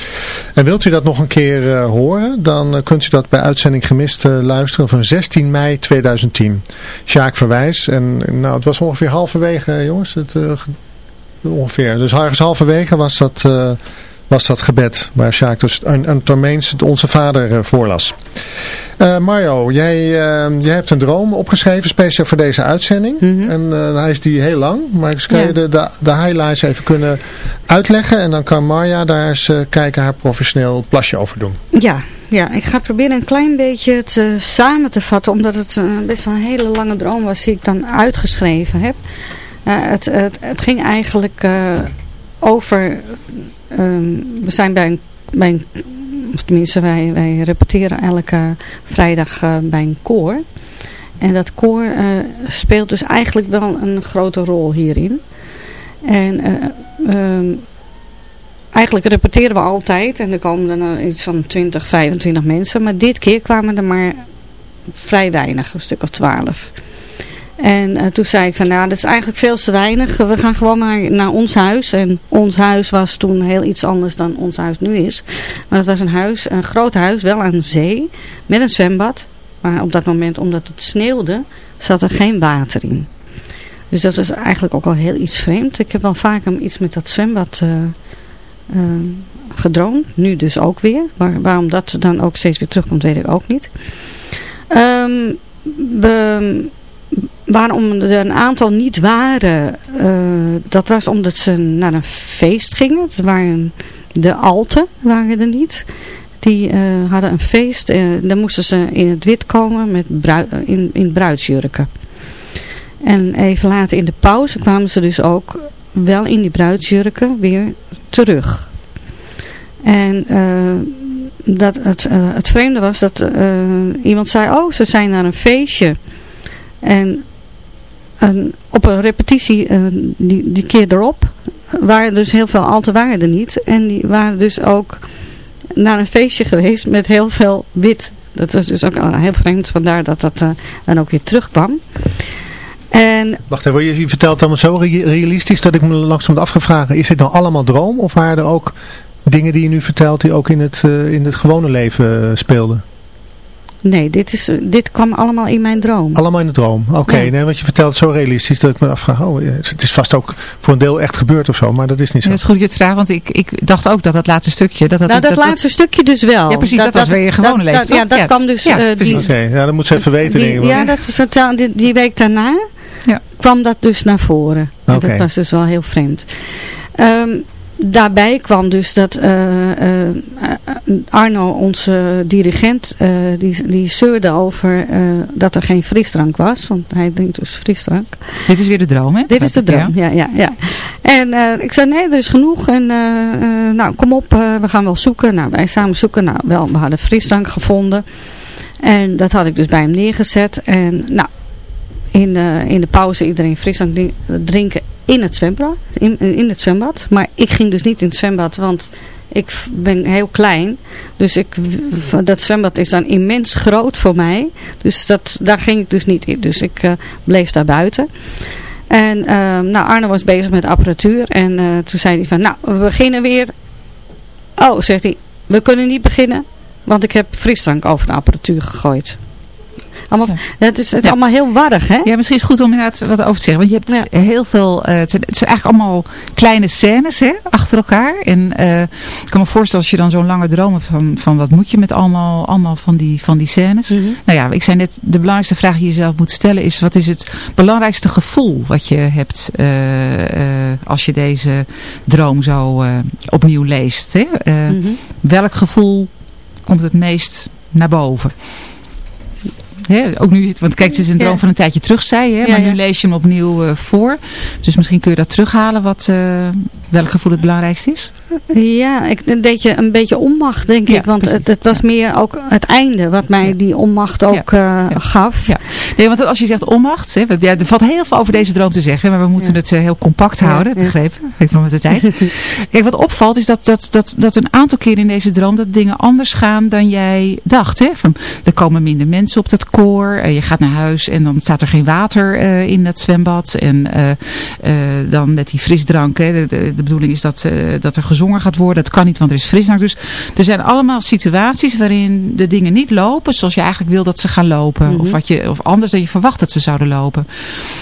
En wilt u dat nog een keer horen, dan kunt u dat bij uitzending gemist luisteren van 16 mei 2010. Sjaak Verwijs. En nou, het was ongeveer halverwege, jongens. Het, ongeveer. Dus ergens halverwege was dat was dat gebed waar Sjaak dus een, een Tormeens onze vader uh, voorlas. Uh, Mario, jij, uh, jij hebt een droom opgeschreven speciaal voor deze uitzending.
Mhm.
En hij is die heel lang, maar dus kan je de, de, de, highlights even kunnen uitleggen. En dan kan Marja daar eens kijken haar professioneel plasje over doen.
Ja, ja, ik ga proberen een klein beetje het samen te vatten. Omdat het best wel een hele lange droom was die ik dan uitgeschreven heb. het, het, het ging eigenlijk over Ehm, we zijn bij een, bij of tenminste wij, wij repeteren elke vrijdag uh, bij een koor. En dat koor uh, speelt dus eigenlijk wel een grote rol hierin. En uh, eigenlijk repeteren we altijd en er komen er iets van 20, 25 mensen. Maar dit keer kwamen er maar vrij weinig, een stuk of 12. En uh, toen zei ik van, nou, dat is eigenlijk veel te weinig. We gaan gewoon maar naar ons huis. En ons huis was toen heel iets anders dan ons huis nu is. Maar het was een huis, een groot huis, wel aan zee, met een zwembad. Maar op dat moment, omdat het sneeuwde, zat er geen water in. Dus dat is eigenlijk ook al heel iets vreemd. Ik heb wel vaak iets met dat zwembad uh, uh, gedroomd. Nu dus ook weer. Maar waarom dat dan ook steeds weer terugkomt, weet ik ook niet. Um, we waarom er een aantal niet waren, uh, dat was omdat ze naar een feest gingen. Waren de Alten waren er niet. Die uh, hadden een feest. en dan moesten ze in het wit komen met in, in bruidsjurken. En even later in de pauze kwamen ze dus ook wel in die bruidsjurken weer terug. En dat het, het vreemde was dat iemand zei, oh ze zijn naar een feestje. En op een repetitie, uh, die, die keer erop, waren dus heel veel alte waren er niet. En die waren dus ook naar een feestje geweest met heel veel wit. Dat was dus ook heel vreemd, vandaar dat dat uh, dan ook weer terugkwam. En,
Wacht even, je, vertelt allemaal zo realistisch dat ik me langzaam afgevraagd, is dit nou allemaal droom? Of waren er ook dingen die je nu vertelt die ook in het, in het gewone leven speelden?
Nee, dit, is, dit kwam allemaal in mijn droom.
Allemaal in de droom, oké. Okay, nee, want je vertelt zo realistisch dat ik me afvraag, oh, het is vast ook voor een deel echt gebeurd of zo, maar dat is niet zo.
Het is goed dat je het vraagt, want ik, ik dacht ook dat dat laatste stukje... Dat, dat,
nou, dat, dat laatste stukje dus wel.
Ja, precies, dat, dat was weer je gewone leven.
Ja, dat ja. kwam dus...
Ja,
uh, die,
Oké, ja, dan moet ze even weten.
Die, ja, dat vertel, die, die week daarna
ja.
kwam dat dus naar voren.
Okay.
Dat was dus wel heel vreemd. Um, daarbij kwam dus dat uh, uh, Arno, onze dirigent, uh, die, die zeurde over dat er geen frisdrank was. Want hij drinkt dus frisdrank.
Dit is weer de droom, hè?
Dit is de droom, ja. ja, ja, En ik zei, nee, er is genoeg. En nou, kom op, we gaan wel zoeken. Nou, wij samen zoeken. Nou, wel, we hadden frisdrank gevonden. En dat had ik dus bij hem neergezet. En nou, in de, in de pauze iedereen frisdrank drinken in het zwembad. In, in het zwembad. Maar ik ging dus niet in het zwembad, want ik ben heel klein. Dus ik, dat zwembad is dan immens groot voor mij. Dus dat, daar ging ik dus niet in. Dus ik uh, bleef daar buiten. En uh, nou, Arne was bezig met apparatuur. En uh, toen zei hij van, nou, we beginnen weer. Oh, zegt hij, we kunnen niet beginnen. Want ik heb frisdrank over de apparatuur gegooid. Allemaal, ja. Het is, het is ja. allemaal heel warrig, hè?
Ja, misschien is het goed om inderdaad wat over te zeggen. Want je hebt ja. heel veel... Uh, het, zijn, het, zijn, eigenlijk allemaal kleine scènes, hè? Achter elkaar. En uh, ik kan me voorstellen als je dan zo'n lange droom hebt van, van wat moet je met allemaal, allemaal van, die, van die scènes.
Mhm.
Mm -hmm. Nou ja, ik zei net, de belangrijkste vraag die je jezelf moet stellen is... Wat is het belangrijkste gevoel wat je hebt uh, als je deze droom zo opnieuw leest? Hè?
Mm -hmm.
Welk gevoel komt het meest naar boven? Hè, ook nu, want kijk, het is een droom
Ja.
van een tijdje terug, zei je.
Ja,
Maar
ja.
nu lees je hem opnieuw eh, voor. Dus misschien kun je dat terughalen, wat, eh, welk gevoel het belangrijkste is.
Ja, ik denk je een beetje onmacht, denk
Ja,
ik. Want
precies.
het, het was meer ook het einde wat mij
Ja.
die onmacht ook
Ja.
gaf.
Ja. Nee, want als je zegt onmacht, hè, ja, er valt heel veel over deze droom te zeggen, maar we moeten het eh, heel compact houden, begrepen? Ik met de tijd. Kijk, wat opvalt is dat, dat, dat, dat een aantal keer in deze droom dat dingen anders gaan dan jij dacht. Hè? Van, er komen minder mensen op dat koor, eh, je gaat naar huis en dan staat er geen water eh, in dat zwembad. En dan met die frisdrank, hè, de bedoeling is dat, eh, dat er gezongen gaat worden. Dat kan niet, want er is frisdrank. Dus er zijn allemaal situaties waarin de dingen niet lopen zoals je eigenlijk wil dat ze gaan lopen.
Mhm.
of, wat je, of anders dan je verwacht dat ze zouden lopen.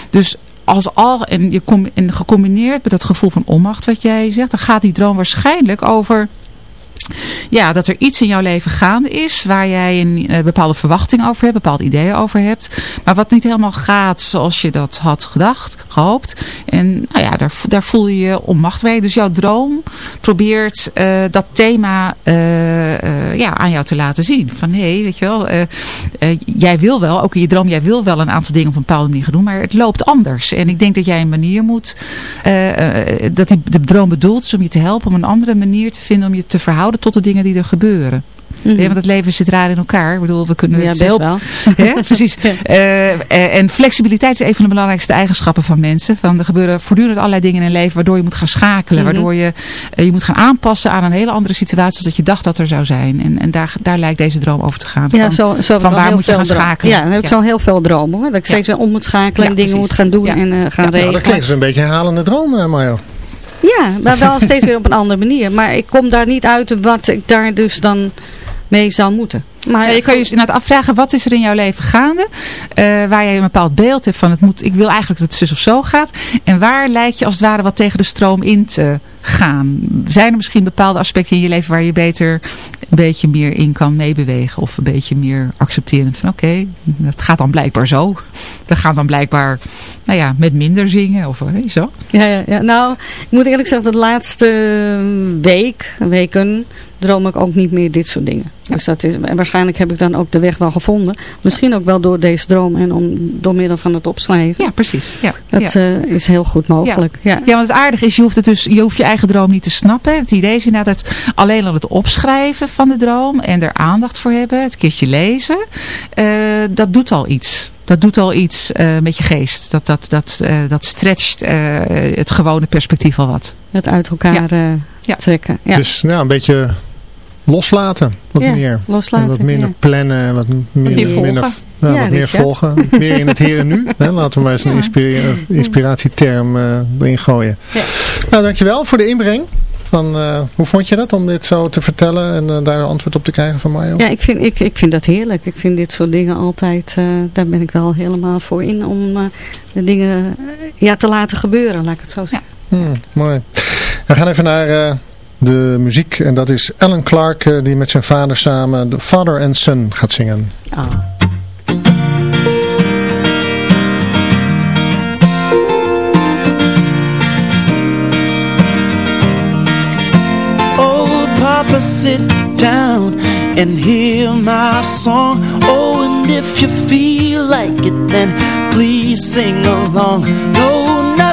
Dus als al, en, je com, en gecombineerd met dat gevoel van onmacht wat jij zegt, dan gaat die droom waarschijnlijk over ja, dat er iets in jouw leven gaande is waar jij een eh, bepaalde verwachting over hebt, bepaalde ideeën over hebt. Maar wat niet helemaal gaat zoals je dat had gedacht, gehoopt. En nou ja, daar, daar voel je je onmacht mee. Dus jouw droom probeert eh, dat thema eh, ja, aan jou te laten zien. Van hé, weet je wel, jij wil wel, ook in je droom, jij wil wel een aantal dingen op een bepaalde manier gaan doen. Maar het loopt anders. En ik denk dat jij een manier moet, dat die, de droom bedoeld is om je te helpen om een andere manier te vinden om je te verhouden tot de dingen die er gebeuren.
Mhm.
Ja, want het leven zit raar in elkaar. Ik bedoel, we kunnen
Ja,
het
best
heel...
wel.
Hè? Precies. Eh, eh, en flexibiliteit is een van de belangrijkste eigenschappen van mensen. Van, er gebeuren voortdurend allerlei dingen in hun leven waardoor je moet gaan schakelen.
Mhm.
Waardoor je eh, je moet gaan aanpassen aan een hele andere situatie dan dat je dacht dat er zou zijn. En, en daar, daar lijkt deze droom over te gaan.
Ja,
Van-
zo, zo
waar moet je gaan schakelen?
Ja, dan heb ik
Ja.
zo heel veel dromen. Hoor. Dat ik steeds weer om moet schakelen
Ja,
en dingen
precies.
moet gaan doen
Ja.
en eh, gaan
Ja, nou,
regelen.
Nou, dat klinkt dus een beetje een herhalende droom, Mario.
Ja, maar wel steeds weer op een andere manier. Maar ik kom daar niet uit wat ik daar dus dan mee zou moeten. Maar
Ja, je kan je dus inderdaad afvragen, wat is er in jouw leven gaande? eh, waar jij een bepaald beeld hebt van, het moet, ik wil eigenlijk dat het zus of zo gaat. En waar lijkt je als het ware wat tegen de stroom in te gaan? Zijn er misschien bepaalde aspecten in je leven waar je beter een beetje meer in kan meebewegen? Of een beetje meer accepterend van, oké, dat gaat dan blijkbaar zo. We gaan dan blijkbaar, nou ja, met minder zingen of zo.
Ja, ja, ja, nou, ik moet eerlijk zeggen, de laatste week, weken, droom ik ook niet meer dit soort dingen. Dus dat is, en waarschijnlijk heb ik dan ook de weg wel gevonden. Misschien ook wel door deze droom en om, door middel van het opschrijven.
Ja, precies. Ja,
Dat
ja.
eh, is heel goed mogelijk. Ja.
Ja, want het aardige is, je hoeft, het dus, je hoeft je eigen droom niet te snappen. Het idee is inderdaad dat alleen al het opschrijven van de droom en er aandacht voor hebben, het keertje lezen, eh, dat doet al iets. Dat doet al iets eh, met je geest. Dat, dat, dat, eh, dat stretcht eh, het gewone perspectief al wat.
Het uit elkaar eh,
Ja.
trekken. Ja.
Dus ja, een beetje loslaten, wat
Ja,
meer.
loslaten,
En wat minder
ja.
plannen, en wat minder,
meer volgen.
minder Ja, wat meer volgen. meer in het hier en nu. Hè? Laten we maar eens een inspira- inspiratieterm eh, erin gooien.
Ja.
Nou, dankjewel voor de inbreng. Van, eh, hoe vond je dat om dit zo te vertellen en eh, daar een antwoord op te krijgen van Mario?
Ja, ik vind, ik, ik vind dat heerlijk. Ik vind dit soort dingen altijd, daar ben ik wel helemaal voor in om de dingen ja, te laten gebeuren, laat ik het zo zeggen.
Hmm, mooi. We gaan even naar de muziek. En dat is Alan Clark eh, die met zijn vader samen de Father and Son gaat zingen.
Ah.
Oh, Papa, sit down and hear my song. Oh, and if you feel like it, then please sing along. No, nothing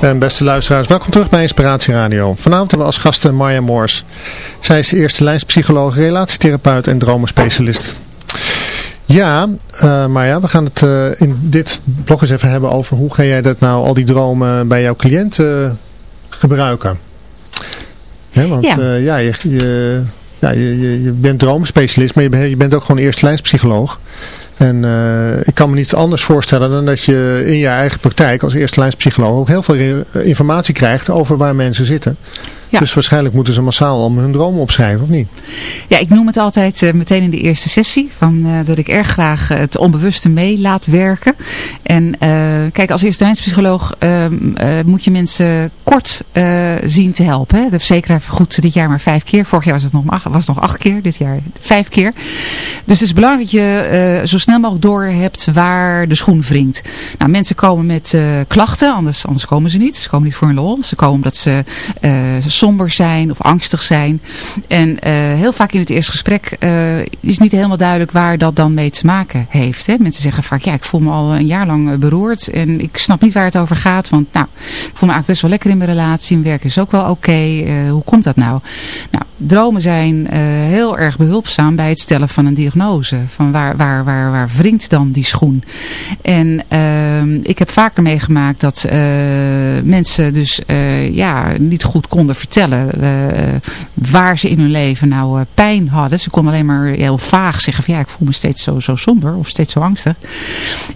En beste luisteraars, welkom terug bij Inspiratie Radio. Vanavond hebben we als gasten Marja Moors. Zij is eerste lijnspsycholoog, relatietherapeut en dromenspecialist. Ja, eh Marja, we gaan het eh, in dit blog eens even hebben over hoe ga jij dat nou, al die dromen bij jouw cliënt eh, gebruiken. Hè, want
Ja.
ja, ja, je, je, ja je, je, bent dromenspecialist, maar je bent, je bent ook gewoon eerste lijnspsycholoog. En eh, ik kan me niet anders voorstellen dan dat je in je eigen praktijk als eerste lijnspsycholoog ook heel veel informatie krijgt over waar mensen zitten.
Ja.
Dus waarschijnlijk moeten ze massaal al hun dromen opschrijven, of niet?
Ja, ik noem het altijd eh, meteen in de eerste sessie. Van, eh, dat ik erg graag eh, het onbewuste mee laat werken. En kijk, als eerste lijnspsycholoog ehm, eh, moet je mensen kort zien te helpen. Hè. De verzekeraar vergoedt dit jaar maar vijf keer. Vorig jaar was het nog, acht, was het nog acht keer. Dit jaar vijf keer. Dus het is belangrijk dat je zo snel mogelijk door hebt waar de schoen wringt. Nou, mensen komen met klachten, anders, anders komen ze niet. Ze komen niet voor hun lol. Ze komen omdat ze somber zijn of angstig zijn. En eh, heel vaak in het eerste gesprek eh, is niet helemaal duidelijk waar dat dan mee te maken heeft. Hè? Mensen zeggen vaak, ja, ik voel me al een jaar lang eh, beroerd en ik snap niet waar het over gaat. Want nou, ik voel me eigenlijk best wel lekker in mijn relatie. Mijn werk is ook wel oké. Hoe komt dat nou? Nou, dromen zijn eh, heel erg behulpzaam bij het stellen van een diagnose. Van waar, waar, waar, waar wringt dan die schoen? En ehm, ik heb vaker meegemaakt dat eh, mensen dus eh, ja, niet goed konden vertellen waar ze in hun leven nou pijn hadden. Ze konden alleen maar heel vaag zeggen van ja, ik voel me steeds zo, zo somber of steeds zo angstig.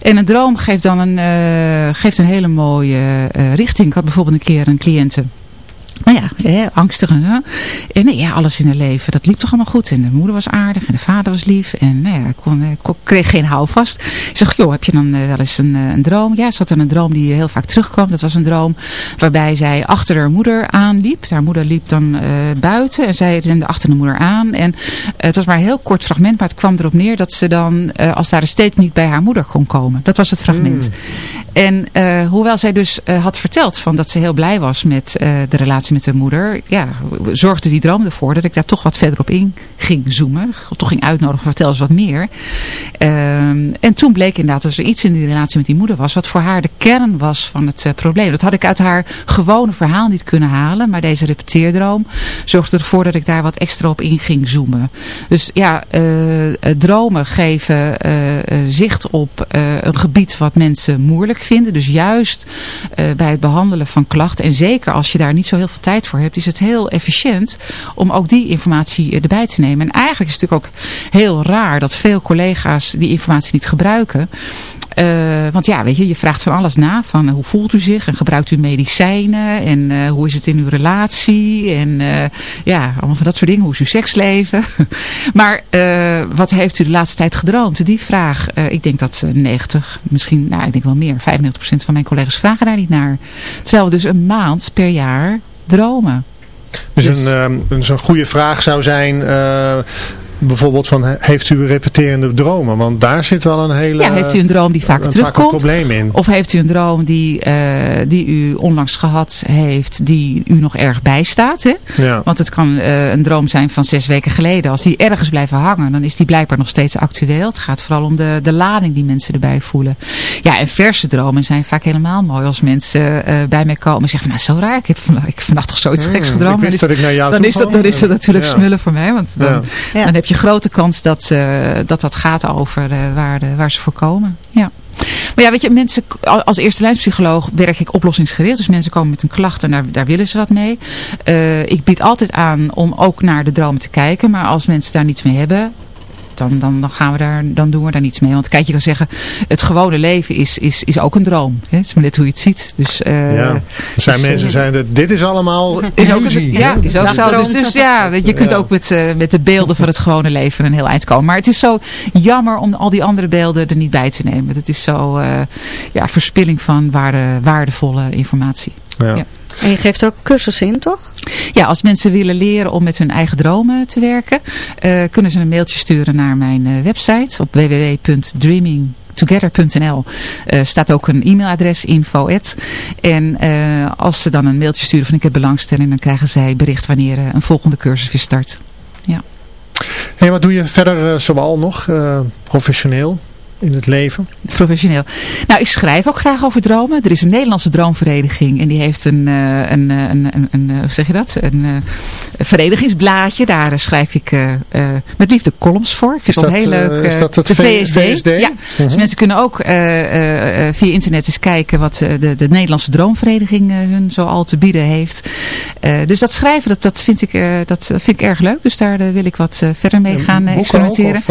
En een droom geeft dan een, geeft een hele mooie richting. Ik had bijvoorbeeld een keer een cliënte nou ja, hè, angstig zo. En nee, ja, alles in haar leven, dat liep toch allemaal goed. En de moeder was aardig en de vader was lief. En nou ja, kon, kon- kreeg geen houvast. Ik zeg, joh, heb je dan eh, wel eens een, eh, een droom? Ja, ze had dan een droom die heel vaak terugkwam. Dat was een droom waarbij zij achter haar moeder aanliep. Haar moeder liep dan eh, buiten en zij rende achter de moeder aan. En eh, het was maar een heel kort fragment, maar het kwam erop neer dat ze dan eh, als het ware steeds niet bij haar moeder kon komen. Dat was het fragment. En eh, hoewel zij dus eh, had verteld van dat ze heel blij was met eh, de relatie met haar moeder, ja, zorgde die droom ervoor dat ik daar toch wat verder op in ging zoomen. Toch ging uitnodigen, vertel eens wat meer. Ehm, en toen bleek inderdaad dat er iets in die relatie met die moeder was wat voor haar de kern was van het probleem. Dat had ik uit haar gewone verhaal niet kunnen halen, maar deze repeteerdroom zorgde ervoor dat ik daar wat extra op in ging zoomen. Dus ja, dromen geven zicht op een gebied wat mensen moeilijk vinden. Dus juist eh, bij het behandelen van klachten. En zeker als je daar niet zo heel veel tijd voor hebt. Is het heel efficiënt om ook die informatie eh, erbij te nemen. En eigenlijk is het natuurlijk ook heel raar dat veel collega's die informatie niet gebruiken. Uh, want ja, weet je, je vraagt van alles na. Van uh, hoe voelt u zich en gebruikt u medicijnen en uh, hoe is het in uw relatie en ja, allemaal van dat soort dingen. Hoe is uw seksleven? maar wat heeft u de laatste tijd gedroomd? Die vraag, ik denk dat 90, misschien, nou ik denk wel meer, 95% van mijn collega's vragen daar niet naar. Terwijl we dus een maand per jaar dromen.
Dus, dus een, um, een goede vraag zou zijn bijvoorbeeld van heeft u repeterende dromen? Want daar zit wel een hele...
Ja, heeft u een droom die vaker terugkomt?
Vaak probleem in.
Of heeft u een droom die, uh, die u onlangs gehad heeft, die u nog erg bijstaat? Hè?
Ja.
Want het kan uh, een droom zijn van zes weken geleden. Als die ergens blijven hangen, dan is die blijkbaar nog steeds actueel. Het gaat vooral om de, de lading die mensen erbij voelen. Ja, en verse dromen zijn vaak helemaal mooi. Als mensen uh, bij mij komen en zeggen, nou zo raar, ik heb, van, ik heb vannacht toch zoiets geks gedroomd.
Ik wist dat ik naar jou
dan, is dat, dan is dat natuurlijk
ja.
smullen voor mij. Want dan,
ja.
dan heb je grote kans dat, uh, dat dat gaat over uh, waar, waar ze voor komen. Ja. Maar ja, weet je, mensen, als eerste lijnspsycholoog werk ik oplossingsgericht. Dus mensen komen met een klacht en daar, daar willen ze wat mee. Uh, ik bied altijd aan om ook naar de dromen te kijken. Maar als mensen daar niets mee hebben, dan, dan, dan, gaan we daar, dan doen we daar niets mee. Want kijk, je kan zeggen, het gewone leven is, is, is ook een droom. Hè? Het is maar net hoe je het ziet. Dus, uh,
ja, er zijn dus, mensen zijn dat dit is allemaal
is ook een, Ja, is ook zo. Dus, dus ja, je kunt ook met, uh, met de beelden van het gewone leven een heel eind komen. Maar het is zo jammer om al die andere beelden er niet bij te nemen. Dat is zo uh, ja, verspilling van waarde, waardevolle informatie.
Ja. ja.
En je geeft ook cursussen in, toch?
Ja, als mensen willen leren om met hun eigen dromen te werken, uh, kunnen ze een mailtje sturen naar mijn uh, website op www.dreaming together.nl uh, staat ook een e-mailadres info at. En uh, als ze dan een mailtje sturen van ik heb belangstelling, dan krijgen zij bericht wanneer uh, een volgende cursus weer start. Ja.
Hey, wat doe je verder uh, zoal nog professioneel? In het leven?
Professioneel. Nou, ik schrijf ook graag over dromen. Er is een Nederlandse droomvereniging en die heeft een, uh, een, een, een, een, hoe zeg je dat? Een uh, verenigingsblaadje. Daar uh, schrijf ik met liefde columns voor. Ik vind
is dat,
heel leuk.
is dat het
de VSD?
VSD?
Ja. Uh -huh. Dus mensen kunnen ook via internet eens kijken wat de, de Nederlandse droomvereniging hun zo al te bieden heeft. dus dat schrijven, dat, dat, vind, ik, dat vind ik erg leuk. Dus daar wil ik wat verder mee gaan experimenteren.
Ook, of,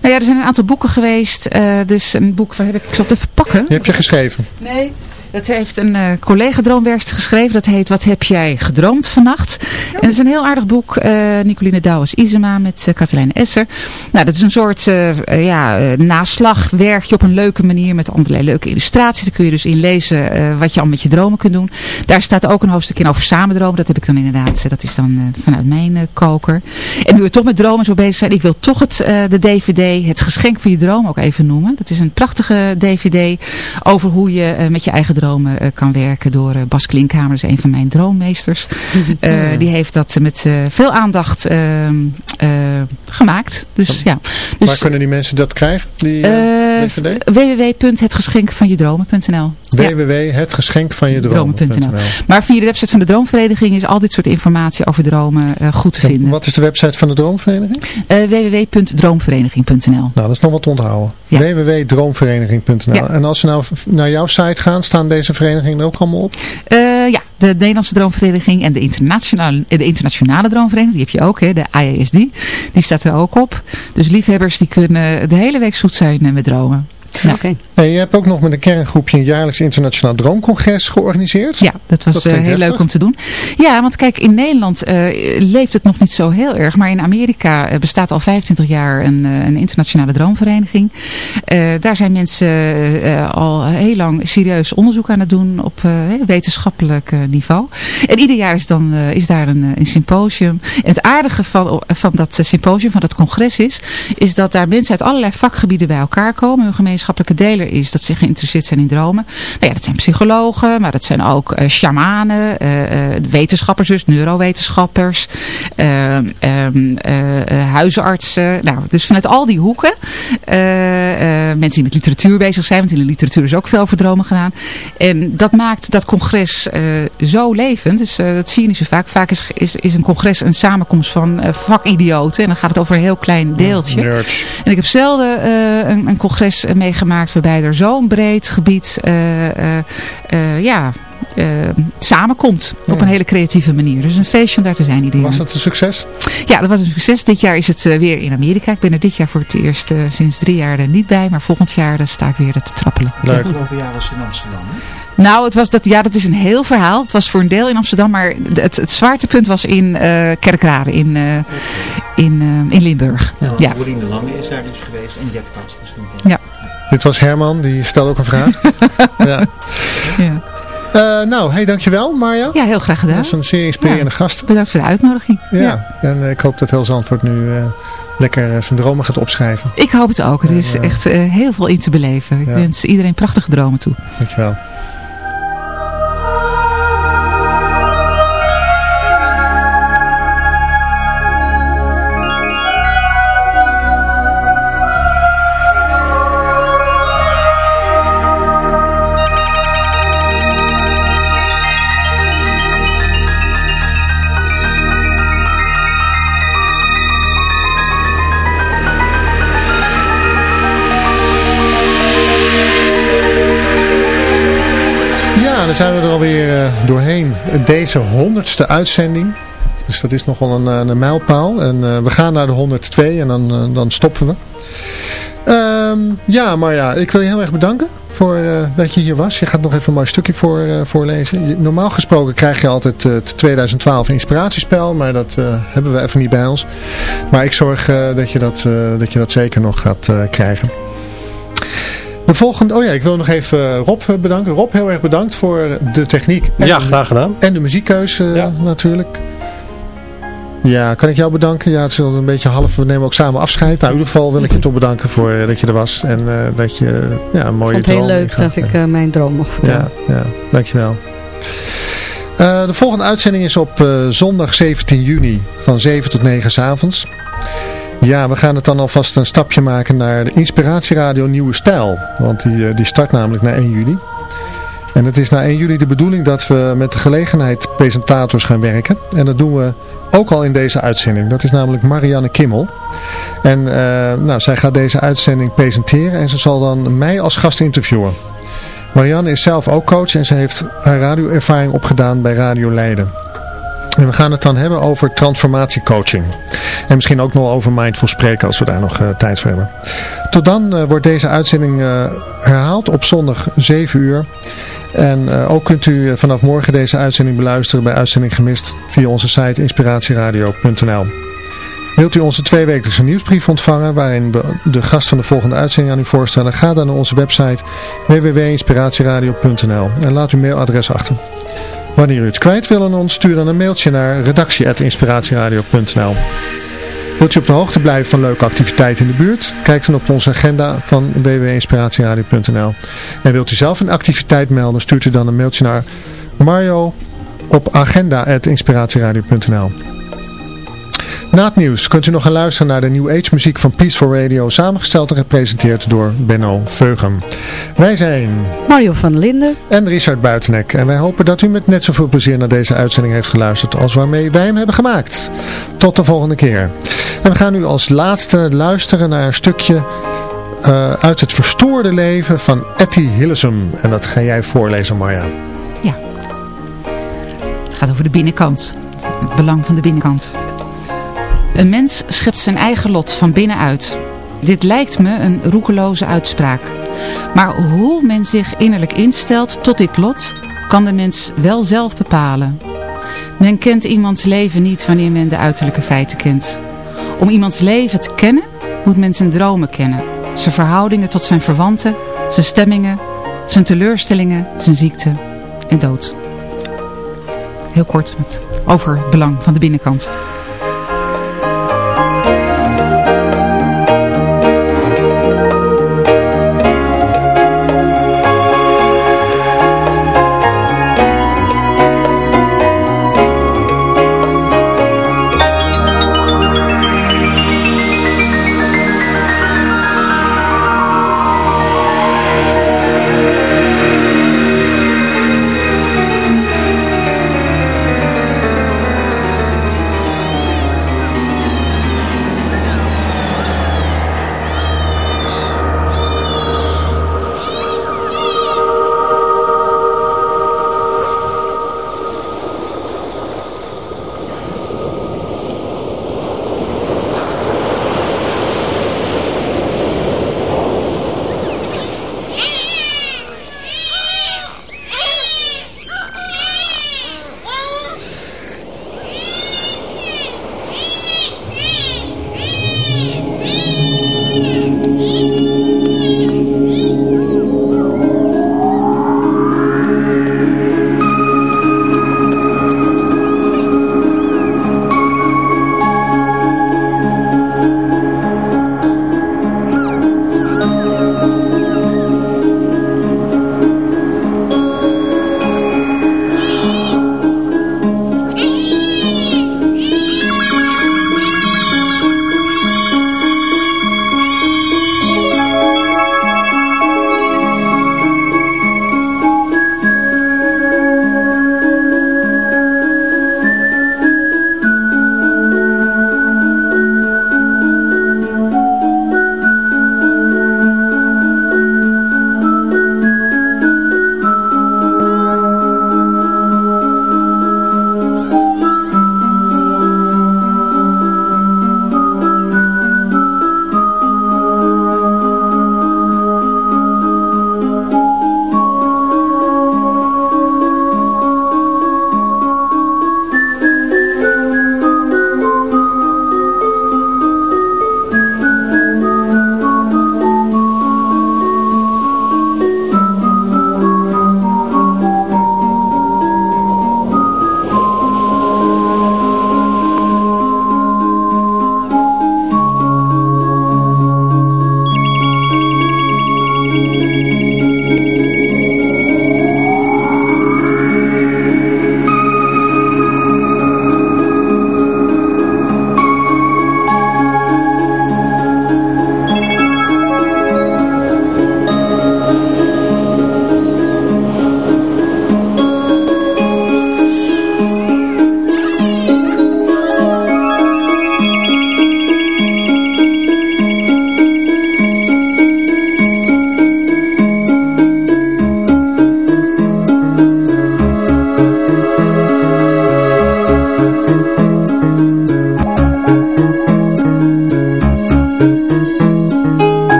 nou ja, er zijn een aantal boeken geweest. Uh, dus een boek, waar heb ik, ik zal het even pakken.
Die heb je geschreven?
Nee. Dat heeft een uh, collega droomwerkster geschreven. Dat heet Wat heb jij gedroomd vannacht? En dat is een heel aardig boek. Uh, Nicoline Douwes-Isema met uh, Katelijne Esser. Nou, dat is een soort ja, naslagwerkje op een leuke manier. Met allerlei leuke illustraties. Daar kun je dus in lezen wat je al met je dromen kunt doen. Daar staat ook een hoofdstuk in over samen dromen. Dat heb ik dan inderdaad. Dat is dan vanuit mijn koker. En nu we toch met dromen zo bezig zijn. Ik wil toch het, de DVD, het geschenk van je droom ook even noemen. Dat is een prachtige DVD over hoe je met je eigen dromen uh, kan werken door uh, Bas Klinkhamer, is een van mijn droommeesters. uh, die heeft dat met veel aandacht ehm, gemaakt. Dus, ja. Dus,
Waar kunnen die mensen dat krijgen? Die,
www.hetgeschenkvanjedromen.nl
www.hetgeschenkvanjedromen.nl
Maar via de website van de Droomvereniging is al dit soort informatie over dromen goed te vinden.
Wat is de website van de Droomvereniging?
www.droomvereniging.nl
Nou, dat is nog wat te onthouden. Ja. www.droomvereniging.nl ja. En als ze nou naar jouw site gaan, staan deze verenigingen er ook allemaal op?
Uh, ja, de Nederlandse Droomvereniging en de internationale, de internationale Droomvereniging, die heb je ook, hè, de IASD, die staat er ook op. Dus liefhebbers die kunnen de hele week zoet zijn met dromen.
Ja. Okay.
Hey, je hebt ook nog met een kerngroepje een jaarlijks internationaal droomcongres georganiseerd.
Ja, dat was dat uh, heel heftig. leuk om te doen. Ja, want kijk, in Nederland uh, leeft het nog niet zo heel erg. Maar in Amerika uh, bestaat al 25 jaar een, een internationale droomvereniging. daar zijn mensen al heel lang serieus onderzoek aan het doen op wetenschappelijk niveau. En ieder jaar is, dan, is daar een, een, symposium. En het aardige van, van dat symposium, van dat congres is, is dat daar mensen uit allerlei vakgebieden bij elkaar komen. Hun gemeenschappelijke deler is dat ze geïnteresseerd zijn in dromen. Nou ja, dat zijn psychologen, maar dat zijn ook uh, shamanen, uh, uh, wetenschappers dus, neurowetenschappers, huisartsen. Nou, dus vanuit al die hoeken, mensen die met literatuur bezig zijn, want in de literatuur is ook veel over dromen gedaan. En dat maakt dat congres zo levend, dus dat zie je niet zo vaak. Vaak is, is, is een congres een samenkomst van vakidioten en dan gaat het over een heel klein deeltje.
Nerds.
En ik heb zelden een, een congres mee meegemaakt waarbij er zo'n breed gebied eh, eh, eh, ja, eh, samenkomt op een hele creatieve manier. Dus een feestje om daar te zijn ieder jaar.
Was dat een succes?
Ja, dat was een succes. Dit jaar is het weer in Amerika. Ik ben er dit jaar voor het eerst eh, sinds drie jaar er niet bij. Maar volgend jaar sta ik weer te trappelen.
Leuk.
Afgelopen jaar was in Amsterdam, hè?
Nou, het was dat, ja, dat is een heel verhaal. Het was voor een deel in Amsterdam, maar het, het zwaartepunt was in eh Kerkrade, in, eh, in, eh, in Limburg. Ja.
Corine de Lange is daar dus geweest en Jet Kats misschien.
Ja.
Dit was Herman, die stelde ook een vraag. ja.
Ja.
Eh, nou, hey, dankjewel Marja.
ja, heel graag gedaan.
Dat is een zeer inspirerende gast.
Bedankt voor de uitnodiging.
Ja. En ik hoop dat heel Zandvoort nu eh, lekker eh, zijn dromen gaat opschrijven.
Ik hoop het ook. Er is
Ja.
echt heel veel in te beleven. Ik
Ja.
wens iedereen prachtige dromen toe.
Dankjewel. Dan zijn we er alweer eh, doorheen. Deze honderdste uitzending. Dus dat is nogal een, eh, een mijlpaal. En eh, we gaan naar de 102 en dan, dan stoppen we. Ehm, ja, maar ja, ik wil je heel erg bedanken voor dat je hier was. Je gaat nog even een mooi stukje voor, voorlezen. Normaal gesproken krijg je altijd het 2012 inspiratiespel, maar dat hebben we even niet bij ons. Maar ik zorg dat, je dat, dat je dat zeker nog gaat krijgen. De volgende, oh ja, ik wil nog even eh, Rob eh, bedanken. Rob, heel erg bedankt voor de techniek en,
Ja, graag gedaan.
en de muziekkeuze eh,
Ja.
natuurlijk. Ja, kan ik jou bedanken? Ja, het is een beetje half, we nemen ook samen afscheid. Nou, in ieder geval wil ik je toch bedanken voor dat je er was. En eh, dat je ja, een mooie
Ik vond het heel
droom
leuk dat ik mijn droom mocht vertellen.
Ja, ja, dankjewel. Eh de volgende uitzending is op eh, zondag 17 juni van 7 tot 9 s avonds. Ja, we gaan het dan alvast een stapje maken naar de Inspiratieradio Nieuwe Stijl. Want die, eh, die start namelijk na 1 juli. En het is na 1 juli de bedoeling dat we met de gelegenheid presentators gaan werken. En dat doen we ook al in deze uitzending. Dat is namelijk Marianne Kimmel. En eh, nou, zij gaat deze uitzending presenteren en ze zal dan mij als gast interviewen. Marianne is zelf ook coach en ze heeft haar radioervaring opgedaan bij Radio Leiden. En we gaan het dan hebben over transformatiecoaching. En misschien ook nog over mindful spreken als we daar nog eh, tijd voor hebben. Tot dan eh, wordt deze uitzending eh, herhaald op zondag 7 uur. En ook kunt u vanaf morgen deze uitzending beluisteren bij Uitzending Gemist via onze site inspiratieradio.nl. Wilt u onze tweewekelijkse nieuwsbrief ontvangen waarin we de gast van de volgende uitzending aan u voorstellen? Ga dan naar onze website www.inspiratieradio.nl en laat uw mailadres achter. Wanneer u het kwijt wil aan ons, stuur dan een mailtje naar redactie.inspiratieradio.nl Wilt u op de hoogte blijven van leuke activiteiten in de buurt? Kijk dan op onze agenda van www.inspiratieradio.nl En wilt u zelf een activiteit melden, stuurt u dan een mailtje naar Mario op agenda.inspiratieradio.nl Na het nieuws kunt u nog gaan luisteren naar de New Age muziek van Peaceful Radio, samengesteld en gepresenteerd door Benno Veugem. Wij zijn
Mario van Linden.
en Richard Buitenek. En wij hopen dat u met net zoveel plezier naar deze uitzending heeft geluisterd als waarmee wij hem hebben gemaakt. Tot de volgende keer. En we gaan nu als laatste luisteren naar een stukje eh, uit het verstoorde leven van Etty Hillesum. En dat ga jij voorlezen, Marja.
Het gaat over de binnenkant. Het belang van de binnenkant. Een mens schept zijn eigen lot van binnenuit. Dit lijkt me een roekeloze uitspraak. Maar hoe men zich innerlijk instelt tot dit lot, kan de mens wel zelf bepalen. Men kent iemands leven niet wanneer men de uiterlijke feiten kent. Om iemands leven te kennen, moet men zijn dromen kennen. Zijn verhoudingen tot zijn verwanten, zijn stemmingen, zijn teleurstellingen, zijn ziekte en dood. Heel kort over het belang van de binnenkant.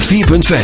104.5.